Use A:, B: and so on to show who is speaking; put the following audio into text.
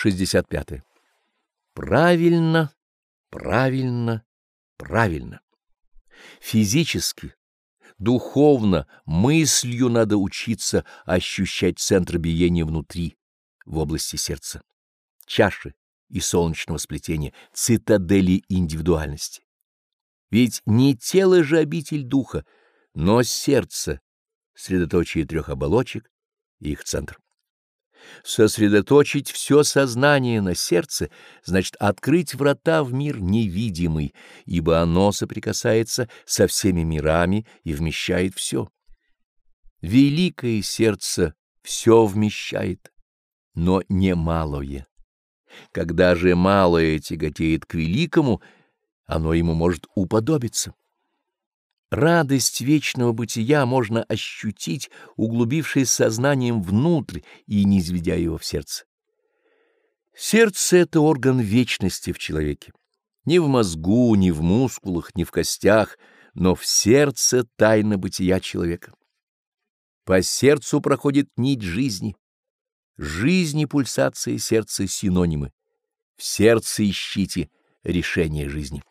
A: 65. Правильно, правильно, правильно. Физически, духовно, мыслью надо учиться ощущать центр биения внутри, в области сердца, чаши и солнечного сплетения, цитадели индивидуальности. Ведь не тело же обитель духа, но сердце, средоточие трех оболочек и их центр. Сосредоточить все сознание на сердце значит открыть врата в мир невидимый, ибо оно соприкасается со всеми мирами и вмещает все. Великое сердце все вмещает, но не малое. Когда же малое тяготеет к великому, оно ему может уподобиться. Радость вечного бытия можно ощутить, углубившись сознанием внутрь и не изведя его в сердце. Сердце — это орган вечности в человеке. Не в мозгу, не в мускулах, не в костях, но в сердце тайна бытия человека. По сердцу проходит нить жизни. Жизнь и пульсация сердца — синонимы. В сердце ищите решение жизни.